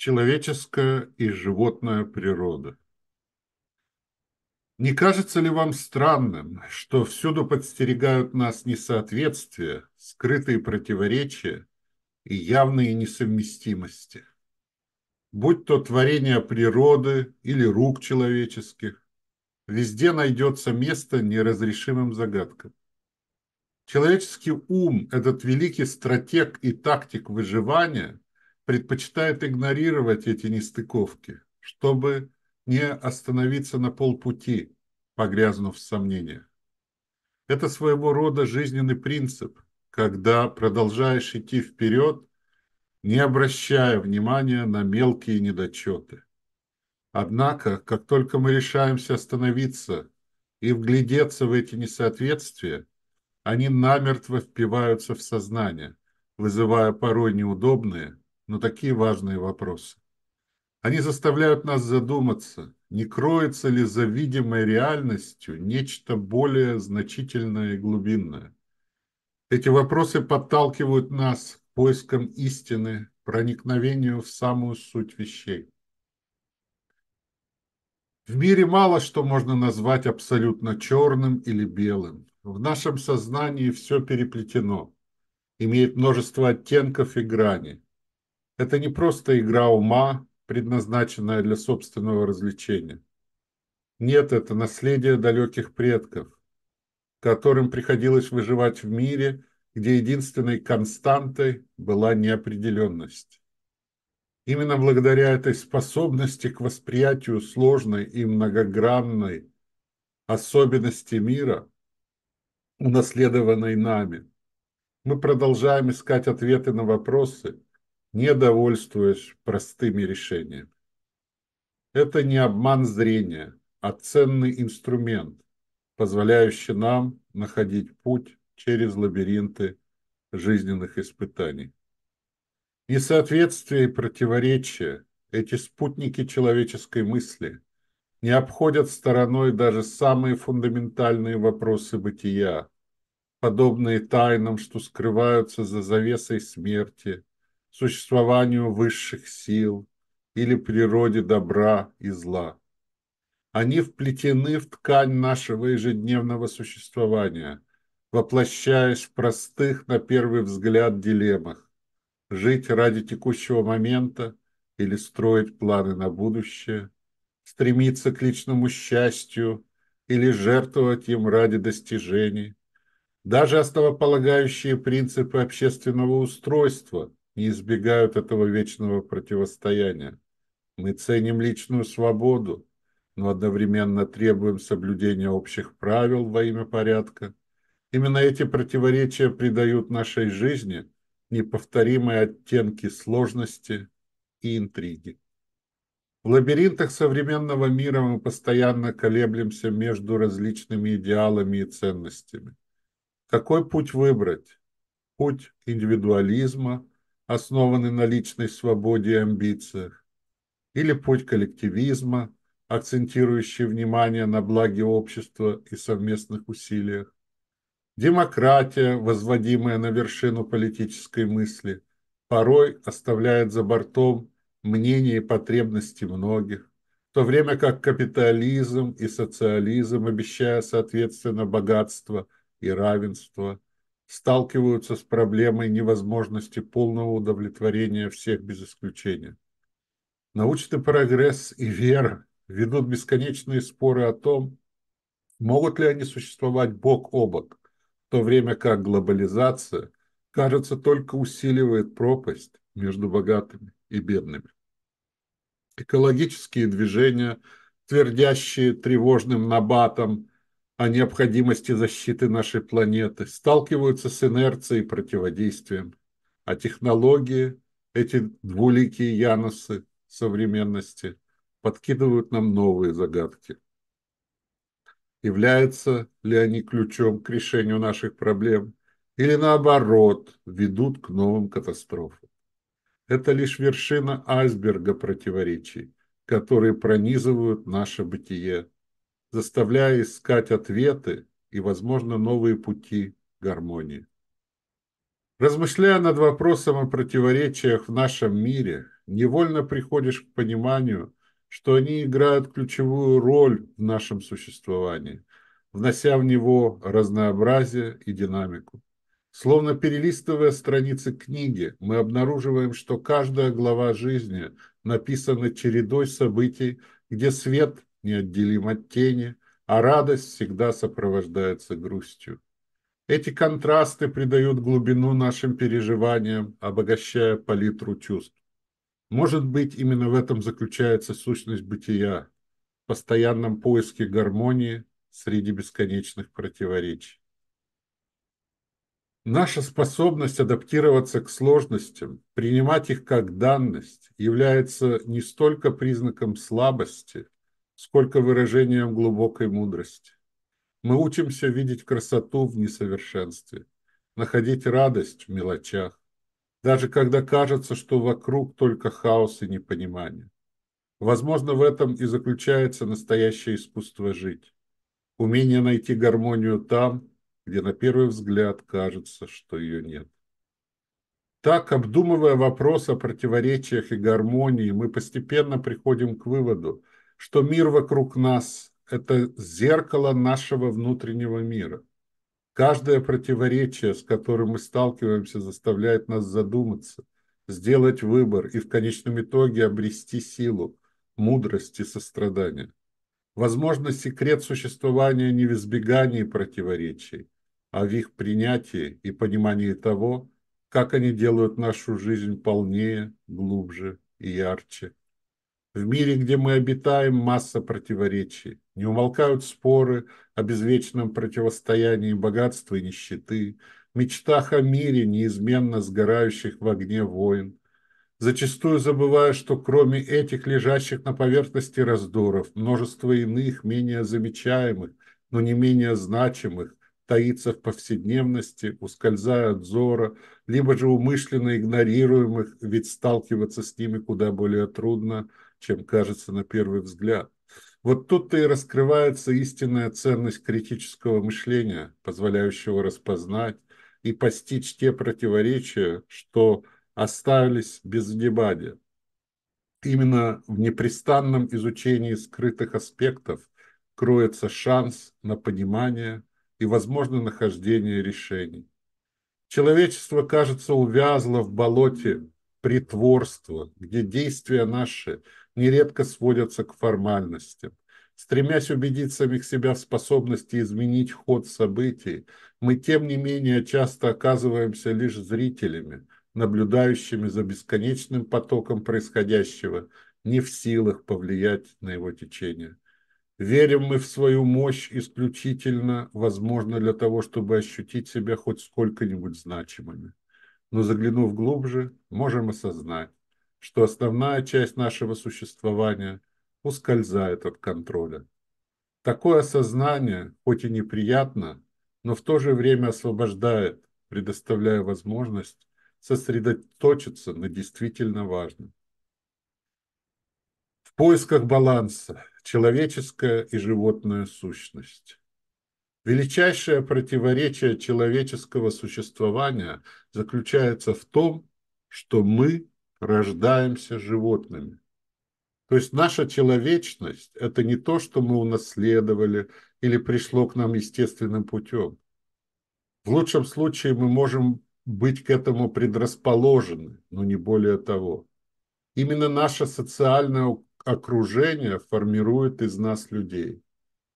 Человеческая и животная природа. Не кажется ли вам странным, что всюду подстерегают нас несоответствия, скрытые противоречия и явные несовместимости? Будь то творение природы или рук человеческих, везде найдется место неразрешимым загадкам. Человеческий ум, этот великий стратег и тактик выживания, предпочитает игнорировать эти нестыковки, чтобы не остановиться на полпути, погрязнув в сомнениях. Это своего рода жизненный принцип, когда продолжаешь идти вперед, не обращая внимания на мелкие недочеты. Однако, как только мы решаемся остановиться и вглядеться в эти несоответствия, они намертво впиваются в сознание, вызывая порой неудобные, но такие важные вопросы. Они заставляют нас задуматься, не кроется ли за видимой реальностью нечто более значительное и глубинное. Эти вопросы подталкивают нас к поискам истины, проникновению в самую суть вещей. В мире мало что можно назвать абсолютно черным или белым. В нашем сознании все переплетено, имеет множество оттенков и граней. Это не просто игра ума, предназначенная для собственного развлечения. Нет, это наследие далеких предков, которым приходилось выживать в мире, где единственной константой была неопределенность. Именно благодаря этой способности к восприятию сложной и многогранной особенности мира, унаследованной нами, мы продолжаем искать ответы на вопросы, не довольствуясь простыми решениями. Это не обман зрения, а ценный инструмент, позволяющий нам находить путь через лабиринты жизненных испытаний. Несоответствие и противоречия, эти спутники человеческой мысли, не обходят стороной даже самые фундаментальные вопросы бытия, подобные тайнам, что скрываются за завесой смерти, существованию высших сил или природе добра и зла. Они вплетены в ткань нашего ежедневного существования, воплощаясь в простых, на первый взгляд, дилеммах. Жить ради текущего момента или строить планы на будущее, стремиться к личному счастью или жертвовать им ради достижений. Даже основополагающие принципы общественного устройства – не избегают этого вечного противостояния. Мы ценим личную свободу, но одновременно требуем соблюдения общих правил во имя порядка. Именно эти противоречия придают нашей жизни неповторимые оттенки сложности и интриги. В лабиринтах современного мира мы постоянно колеблемся между различными идеалами и ценностями. Какой путь выбрать? Путь индивидуализма основанный на личной свободе и амбициях, или путь коллективизма, акцентирующий внимание на благе общества и совместных усилиях, демократия, возводимая на вершину политической мысли, порой оставляет за бортом мнения и потребности многих, в то время как капитализм и социализм, обещая соответственно богатство и равенство, сталкиваются с проблемой невозможности полного удовлетворения всех без исключения. Научный прогресс и вера ведут бесконечные споры о том, могут ли они существовать бок о бок, в то время как глобализация, кажется, только усиливает пропасть между богатыми и бедными. Экологические движения, твердящие тревожным набатом о необходимости защиты нашей планеты, сталкиваются с инерцией и противодействием. А технологии, эти двуликие яносы современности, подкидывают нам новые загадки. Являются ли они ключом к решению наших проблем или наоборот ведут к новым катастрофам? Это лишь вершина айсберга противоречий, которые пронизывают наше бытие заставляя искать ответы и, возможно, новые пути гармонии. Размышляя над вопросом о противоречиях в нашем мире, невольно приходишь к пониманию, что они играют ключевую роль в нашем существовании, внося в него разнообразие и динамику. Словно перелистывая страницы книги, мы обнаруживаем, что каждая глава жизни написана чередой событий, где свет неотделим от тени, а радость всегда сопровождается грустью. Эти контрасты придают глубину нашим переживаниям, обогащая палитру чувств. Может быть, именно в этом заключается сущность бытия, в постоянном поиске гармонии среди бесконечных противоречий. Наша способность адаптироваться к сложностям, принимать их как данность, является не столько признаком слабости, сколько выражением глубокой мудрости. Мы учимся видеть красоту в несовершенстве, находить радость в мелочах, даже когда кажется, что вокруг только хаос и непонимание. Возможно, в этом и заключается настоящее искусство жить. Умение найти гармонию там, где на первый взгляд кажется, что ее нет. Так, обдумывая вопрос о противоречиях и гармонии, мы постепенно приходим к выводу, что мир вокруг нас это зеркало нашего внутреннего мира. Каждое противоречие, с которым мы сталкиваемся, заставляет нас задуматься, сделать выбор и в конечном итоге обрести силу, мудрость и сострадание. Возможно, секрет существования не в избегании противоречий, а в их принятии и понимании того, как они делают нашу жизнь полнее, глубже и ярче. В мире, где мы обитаем, масса противоречий. Не умолкают споры о безвечном противостоянии богатства и нищеты, мечтах о мире, неизменно сгорающих в огне войн. Зачастую забывая, что кроме этих лежащих на поверхности раздоров, множество иных, менее замечаемых, но не менее значимых, таится в повседневности, ускользая от зора, либо же умышленно игнорируемых, ведь сталкиваться с ними куда более трудно – чем кажется на первый взгляд. Вот тут-то и раскрывается истинная ценность критического мышления, позволяющего распознать и постичь те противоречия, что остались без внимания. Именно в непрестанном изучении скрытых аспектов кроется шанс на понимание и, возможно, нахождение решений. Человечество, кажется, увязло в болоте притворства, где действия наши – нередко сводятся к формальностям. Стремясь убедить самих себя в способности изменить ход событий, мы, тем не менее, часто оказываемся лишь зрителями, наблюдающими за бесконечным потоком происходящего, не в силах повлиять на его течение. Верим мы в свою мощь исключительно, возможно, для того, чтобы ощутить себя хоть сколько-нибудь значимыми. Но заглянув глубже, можем осознать, что основная часть нашего существования ускользает от контроля. Такое осознание, хоть и неприятно, но в то же время освобождает, предоставляя возможность сосредоточиться на действительно важном. В поисках баланса человеческая и животная сущность. Величайшее противоречие человеческого существования заключается в том, что мы рождаемся животными. То есть наша человечность – это не то, что мы унаследовали или пришло к нам естественным путем. В лучшем случае мы можем быть к этому предрасположены, но не более того. Именно наше социальное окружение формирует из нас людей.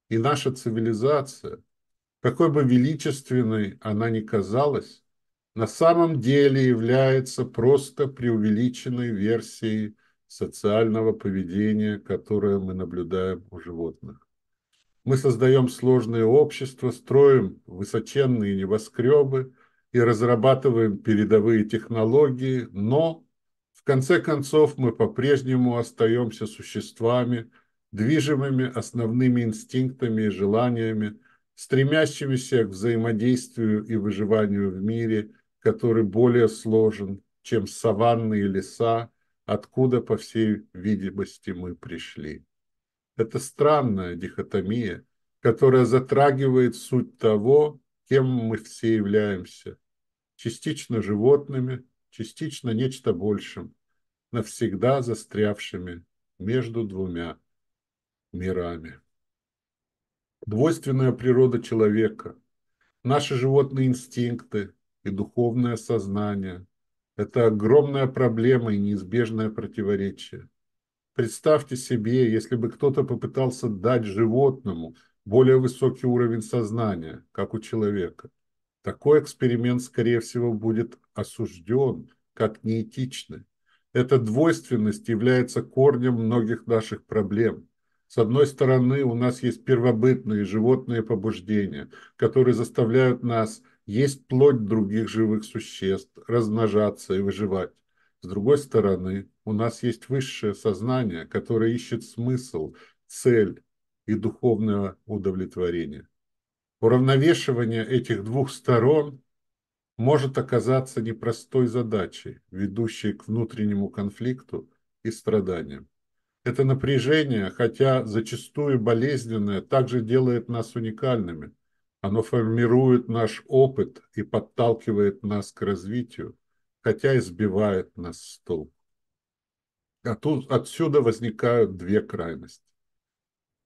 И наша цивилизация, какой бы величественной она ни казалась, на самом деле является просто преувеличенной версией социального поведения, которое мы наблюдаем у животных. Мы создаем сложные общества, строим высоченные небоскребы и разрабатываем передовые технологии, но в конце концов мы по-прежнему остаемся существами, движимыми основными инстинктами и желаниями, стремящимися к взаимодействию и выживанию в мире – который более сложен, чем саванные леса, откуда, по всей видимости, мы пришли. Это странная дихотомия, которая затрагивает суть того, кем мы все являемся. Частично животными, частично нечто большим. навсегда застрявшими между двумя мирами. Двойственная природа человека, наши животные инстинкты и духовное сознание – это огромная проблема и неизбежное противоречие. Представьте себе, если бы кто-то попытался дать животному более высокий уровень сознания, как у человека. Такой эксперимент, скорее всего, будет осужден как неэтичный. Эта двойственность является корнем многих наших проблем. С одной стороны, у нас есть первобытные животные побуждения, которые заставляют нас есть плоть других живых существ, размножаться и выживать. С другой стороны, у нас есть высшее сознание, которое ищет смысл, цель и духовное удовлетворение. Уравновешивание этих двух сторон может оказаться непростой задачей, ведущей к внутреннему конфликту и страданиям. Это напряжение, хотя зачастую болезненное, также делает нас уникальными. Оно формирует наш опыт и подталкивает нас к развитию, хотя и сбивает нас с толку. А тут отсюда возникают две крайности.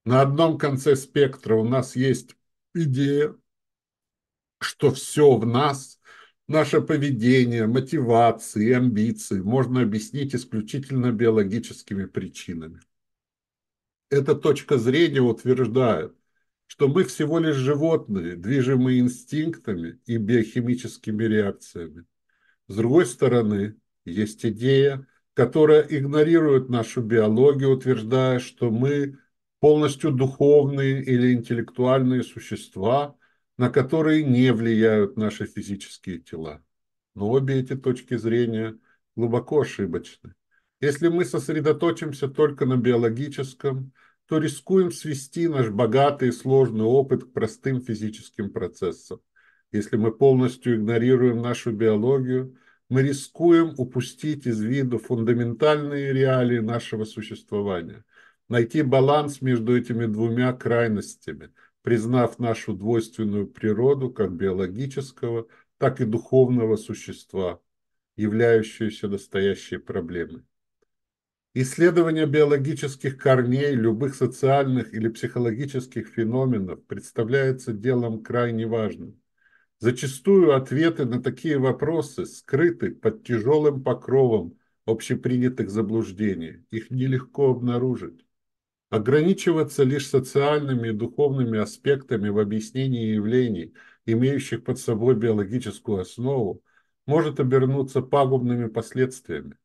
На одном конце спектра у нас есть идея, что все в нас, наше поведение, мотивации амбиции можно объяснить исключительно биологическими причинами. Эта точка зрения утверждает, что мы всего лишь животные, движимые инстинктами и биохимическими реакциями. С другой стороны, есть идея, которая игнорирует нашу биологию, утверждая, что мы полностью духовные или интеллектуальные существа, на которые не влияют наши физические тела. Но обе эти точки зрения глубоко ошибочны. Если мы сосредоточимся только на биологическом, то рискуем свести наш богатый и сложный опыт к простым физическим процессам. Если мы полностью игнорируем нашу биологию, мы рискуем упустить из виду фундаментальные реалии нашего существования, найти баланс между этими двумя крайностями, признав нашу двойственную природу как биологического, так и духовного существа, являющуюся настоящей проблемой. Исследование биологических корней любых социальных или психологических феноменов представляется делом крайне важным. Зачастую ответы на такие вопросы скрыты под тяжелым покровом общепринятых заблуждений. Их нелегко обнаружить. Ограничиваться лишь социальными и духовными аспектами в объяснении явлений, имеющих под собой биологическую основу, может обернуться пагубными последствиями.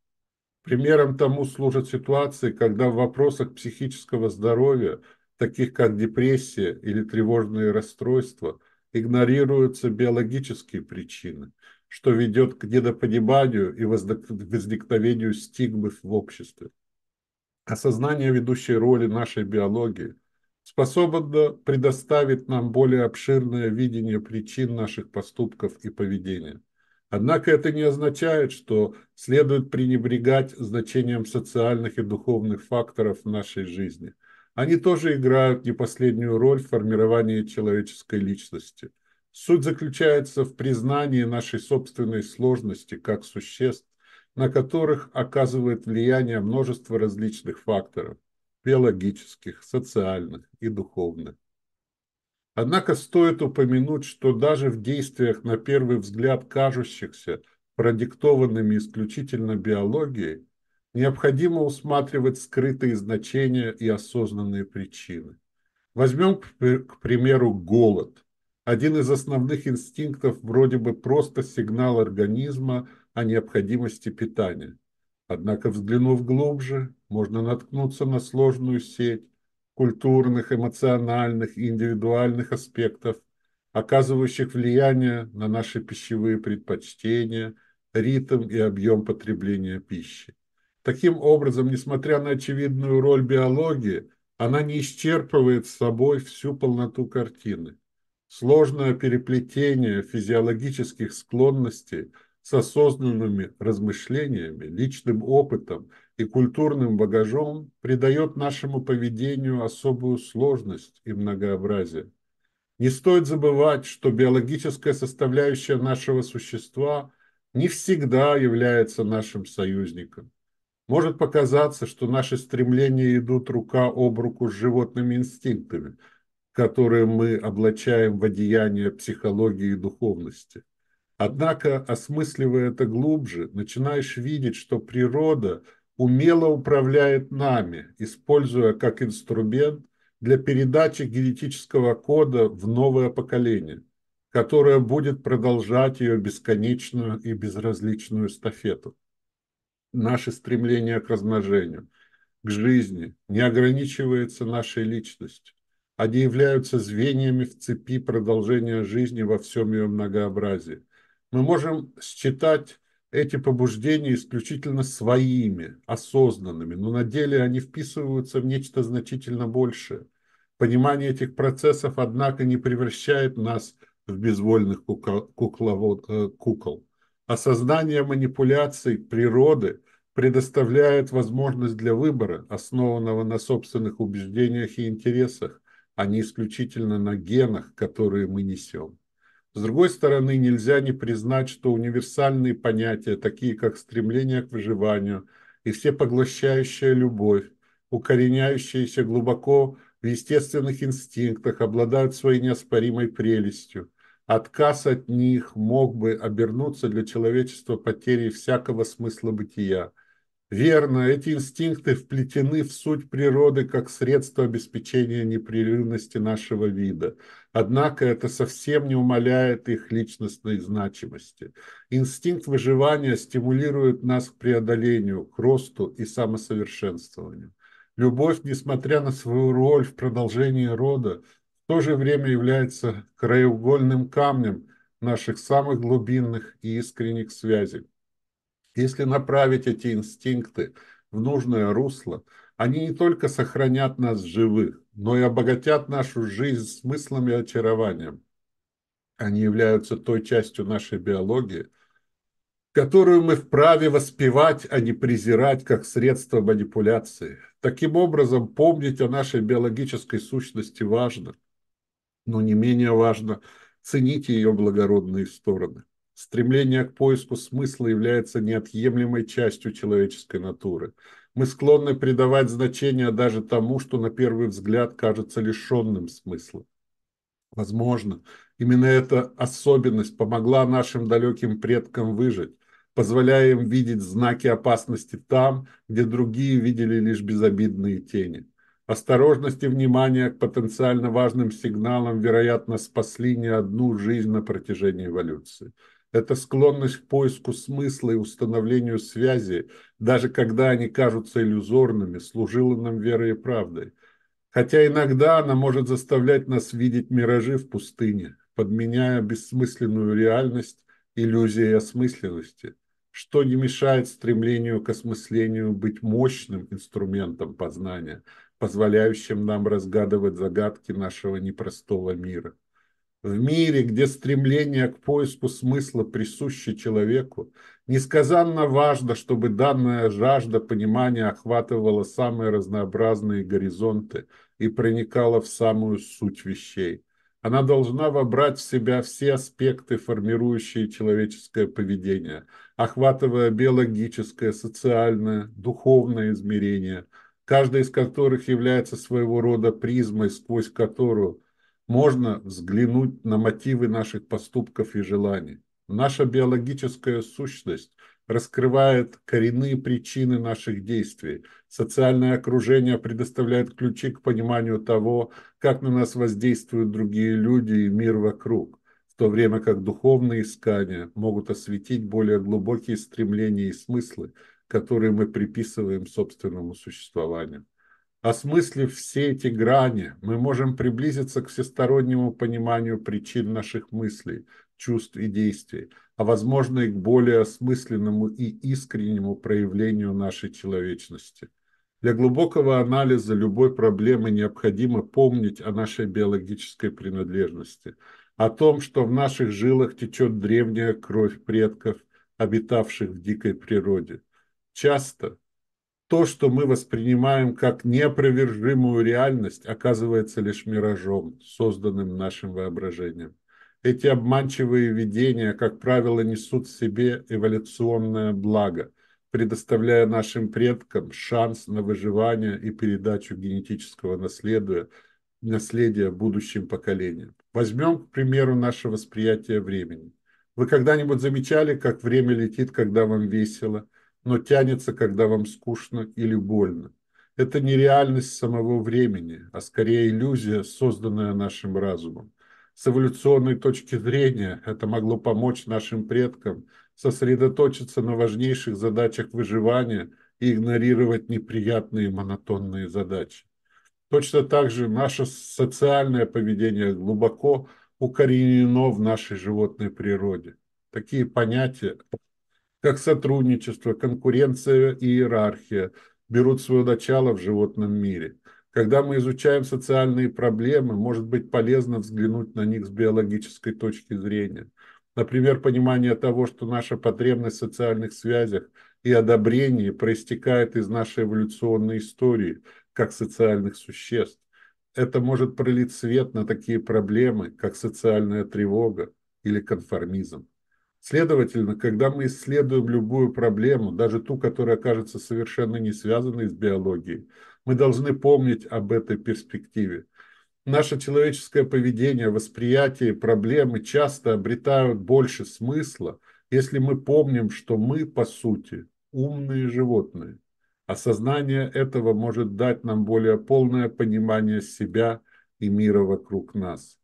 Примером тому служат ситуации, когда в вопросах психического здоровья, таких как депрессия или тревожные расстройства – игнорируются биологические причины, что ведет к недопониманию и возникновению стигмы в обществе. Осознание ведущей роли нашей биологии способно предоставить нам более обширное видение причин наших поступков и поведения. Однако это не означает, что следует пренебрегать значением социальных и духовных факторов в нашей жизни – они тоже играют не последнюю роль в формировании человеческой личности. Суть заключается в признании нашей собственной сложности как существ, на которых оказывает влияние множество различных факторов – биологических, социальных и духовных. Однако стоит упомянуть, что даже в действиях на первый взгляд кажущихся продиктованными исключительно биологией, необходимо усматривать скрытые значения и осознанные причины. Возьмем, к примеру, голод. Один из основных инстинктов вроде бы просто сигнал организма о необходимости питания. Однако, взглянув глубже, можно наткнуться на сложную сеть культурных, эмоциональных и индивидуальных аспектов, оказывающих влияние на наши пищевые предпочтения, ритм и объем потребления пищи. Таким образом, несмотря на очевидную роль биологии, она не исчерпывает собой всю полноту картины. Сложное переплетение физиологических склонностей с осознанными размышлениями, личным опытом и культурным багажом придает нашему поведению особую сложность и многообразие. Не стоит забывать, что биологическая составляющая нашего существа не всегда является нашим союзником. Может показаться, что наши стремления идут рука об руку с животными инстинктами, которые мы облачаем в одеяние психологии и духовности. Однако, осмысливая это глубже, начинаешь видеть, что природа умело управляет нами, используя как инструмент для передачи генетического кода в новое поколение, которое будет продолжать ее бесконечную и безразличную эстафету наше стремление к размножению, к жизни не ограничивается нашей личностью. Они являются звеньями в цепи продолжения жизни во всем ее многообразии. Мы можем считать эти побуждения исключительно своими, осознанными, но на деле они вписываются в нечто значительно большее. Понимание этих процессов, однако, не превращает нас в безвольных кукловод, э, кукол. Осознание манипуляций природы предоставляет возможность для выбора, основанного на собственных убеждениях и интересах, а не исключительно на генах, которые мы несем. С другой стороны, нельзя не признать, что универсальные понятия, такие как стремление к выживанию и всепоглощающая любовь, укореняющиеся глубоко в естественных инстинктах, обладают своей неоспоримой прелестью. Отказ от них мог бы обернуться для человечества потерей всякого смысла бытия – Верно, эти инстинкты вплетены в суть природы как средство обеспечения непрерывности нашего вида. Однако это совсем не умаляет их личностной значимости. Инстинкт выживания стимулирует нас к преодолению, к росту и самосовершенствованию. Любовь, несмотря на свою роль в продолжении рода, в то же время является краеугольным камнем наших самых глубинных и искренних связей. Если направить эти инстинкты в нужное русло, они не только сохранят нас живых, но и обогатят нашу жизнь смыслом и очарованием. Они являются той частью нашей биологии, которую мы вправе воспевать, а не презирать как средство манипуляции. Таким образом, помнить о нашей биологической сущности важно, но не менее важно ценить ее благородные стороны. Стремление к поиску смысла является неотъемлемой частью человеческой натуры. Мы склонны придавать значение даже тому, что на первый взгляд кажется лишенным смысла. Возможно, именно эта особенность помогла нашим далеким предкам выжить, позволяя им видеть знаки опасности там, где другие видели лишь безобидные тени. Осторожность и внимание к потенциально важным сигналам, вероятно, спасли не одну жизнь на протяжении эволюции. Это склонность к поиску смысла и установлению связи, даже когда они кажутся иллюзорными, служила нам верой и правдой. Хотя иногда она может заставлять нас видеть миражи в пустыне, подменяя бессмысленную реальность иллюзией осмысленности, что не мешает стремлению к осмыслению быть мощным инструментом познания, позволяющим нам разгадывать загадки нашего непростого мира. В мире, где стремление к поиску смысла присуще человеку, несказанно важно, чтобы данная жажда понимания охватывала самые разнообразные горизонты и проникала в самую суть вещей. Она должна вобрать в себя все аспекты, формирующие человеческое поведение, охватывая биологическое, социальное, духовное измерение, каждое из которых является своего рода призмой, сквозь которую можно взглянуть на мотивы наших поступков и желаний. Наша биологическая сущность раскрывает коренные причины наших действий. Социальное окружение предоставляет ключи к пониманию того, как на нас воздействуют другие люди и мир вокруг, в то время как духовные искания могут осветить более глубокие стремления и смыслы, которые мы приписываем собственному существованию. Осмыслив все эти грани, мы можем приблизиться к всестороннему пониманию причин наших мыслей, чувств и действий, а возможно и к более осмысленному и искреннему проявлению нашей человечности. Для глубокого анализа любой проблемы необходимо помнить о нашей биологической принадлежности, о том, что в наших жилах течет древняя кровь предков, обитавших в дикой природе. Часто то, что мы воспринимаем как неопровержимую реальность, оказывается лишь миражом, созданным нашим воображением. Эти обманчивые видения, как правило, несут в себе эволюционное благо, предоставляя нашим предкам шанс на выживание и передачу генетического наследия, наследия будущим поколениям. Возьмем, к примеру, наше восприятие времени. Вы когда-нибудь замечали, как время летит, когда вам весело, но тянется, когда вам скучно или больно? Это не реальность самого времени, а скорее иллюзия, созданная нашим разумом. С эволюционной точки зрения это могло помочь нашим предкам сосредоточиться на важнейших задачах выживания и игнорировать неприятные монотонные задачи. Точно так же наше социальное поведение глубоко укоренено в нашей животной природе. Такие понятия, как сотрудничество, конкуренция и иерархия, берут свое начало в животном мире. Когда мы изучаем социальные проблемы, может быть полезно взглянуть на них с биологической точки зрения. Например, понимание того, что наша потребность в социальных связях и одобрении проистекает из нашей эволюционной истории, как социальных существ. Это может пролить свет на такие проблемы, как социальная тревога или конформизм. Следовательно, когда мы исследуем любую проблему, даже ту, которая кажется совершенно не связанной с биологией, мы должны помнить об этой перспективе. Наше человеческое поведение, восприятие проблемы часто обретают больше смысла, если мы помним, что мы, по сути, умные животные. Осознание этого может дать нам более полное понимание себя и мира вокруг нас.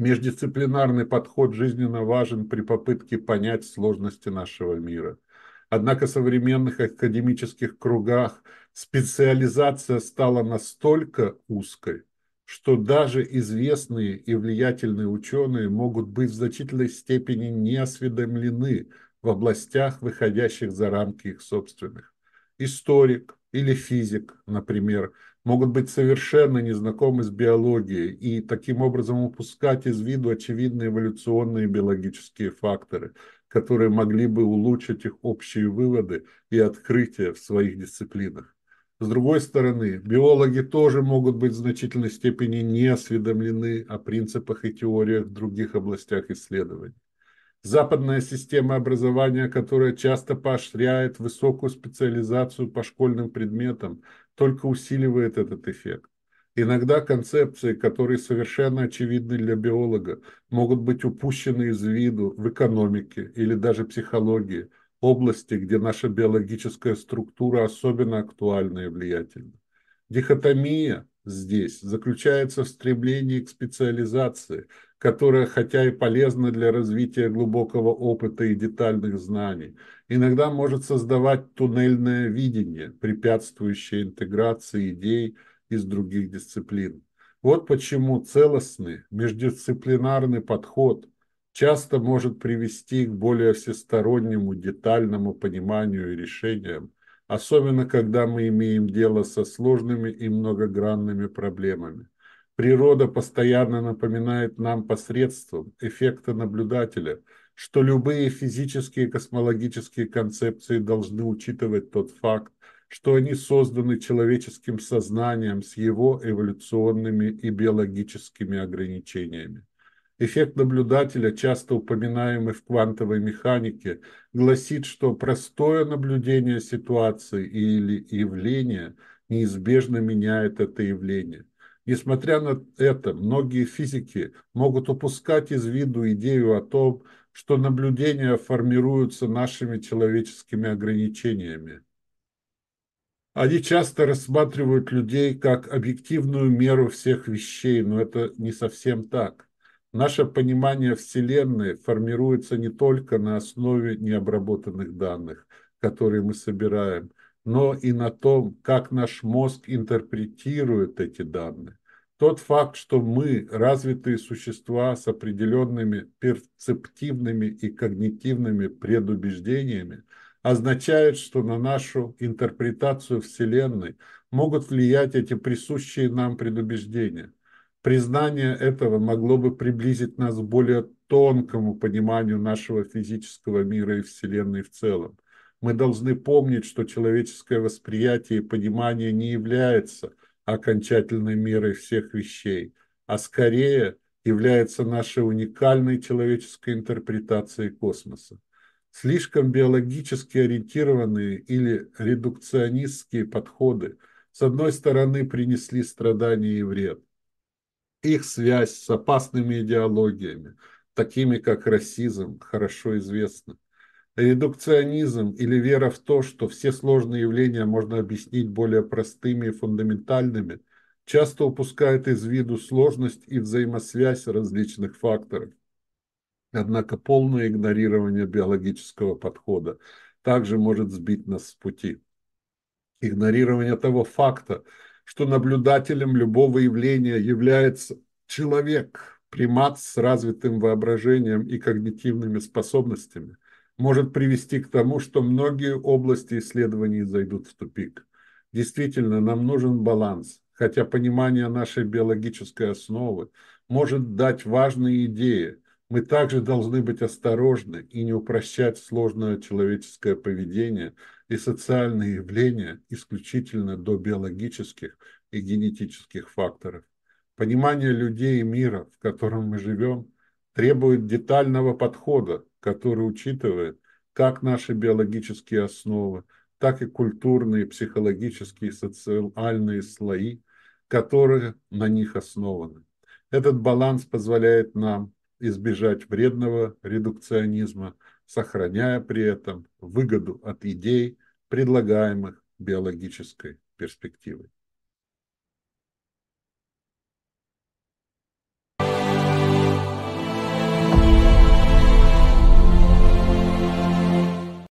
Междисциплинарный подход жизненно важен при попытке понять сложности нашего мира. Однако в современных академических кругах специализация стала настолько узкой, что даже известные и влиятельные ученые могут быть в значительной степени не осведомлены в областях, выходящих за рамки их собственных. Историк или физик, например, могут быть совершенно незнакомы с биологией и таким образом упускать из виду очевидные эволюционные биологические факторы, которые могли бы улучшить их общие выводы и открытия в своих дисциплинах. С другой стороны, биологи тоже могут быть в значительной степени не осведомлены о принципах и теориях в других областях исследований. Западная система образования, которая часто поощряет высокую специализацию по школьным предметам, только усиливает этот эффект. Иногда концепции, которые совершенно очевидны для биолога, могут быть упущены из виду в экономике или даже психологии, области, где наша биологическая структура особенно актуальна и влиятельна. Дихотомия здесь заключается в стремлении к специализации – которая, хотя и полезна для развития глубокого опыта и детальных знаний, иногда может создавать туннельное видение, препятствующее интеграции идей из других дисциплин. Вот почему целостный междисциплинарный подход часто может привести к более всестороннему детальному пониманию и решениям, особенно когда мы имеем дело со сложными и многогранными проблемами. Природа постоянно напоминает нам посредством эффекта наблюдателя, что любые физические и космологические концепции должны учитывать тот факт, что они созданы человеческим сознанием с его эволюционными и биологическими ограничениями. Эффект наблюдателя, часто упоминаемый в квантовой механике, гласит, что простое наблюдение ситуации или явления неизбежно меняет это явление. Несмотря на это, многие физики могут упускать из виду идею о том, что наблюдения формируются нашими человеческими ограничениями. Они часто рассматривают людей как объективную меру всех вещей, но это не совсем так. Наше понимание Вселенной формируется не только на основе необработанных данных, которые мы собираем, но и на том, как наш мозг интерпретирует эти данные. Тот факт, что мы развитые существа с определенными перцептивными и когнитивными предубеждениями, означает, что на нашу интерпретацию Вселенной могут влиять эти присущие нам предубеждения. Признание этого могло бы приблизить нас к более тонкому пониманию нашего физического мира и Вселенной в целом – мы должны помнить, что человеческое восприятие и понимание не является окончательной мерой всех вещей, а скорее является нашей уникальной человеческой интерпретацией космоса. Слишком биологически ориентированные или редукционистские подходы с одной стороны принесли страдания и вред. Их связь с опасными идеологиями, такими как расизм, хорошо известна. Редукционизм или вера в то, что все сложные явления можно объяснить более простыми и фундаментальными, часто упускает из виду сложность и взаимосвязь различных факторов. Однако полное игнорирование биологического подхода также может сбить нас с пути. Игнорирование того факта, что наблюдателем любого явления является человек, примат с развитым воображением и когнитивными способностями, может привести к тому, что многие области исследований зайдут в тупик. Действительно, нам нужен баланс, хотя понимание нашей биологической основы может дать важные идеи – мы также должны быть осторожны и не упрощать сложное человеческое поведение и социальные явления исключительно до биологических и генетических факторов. Понимание людей и мира, в котором мы живем, требует детального подхода, который учитывает как наши биологические основы, так и культурные, психологические социальные слои, которые на них основаны. Этот баланс позволяет нам избежать вредного редукционизма, сохраняя при этом выгоду от идей, предлагаемых биологической перспективой.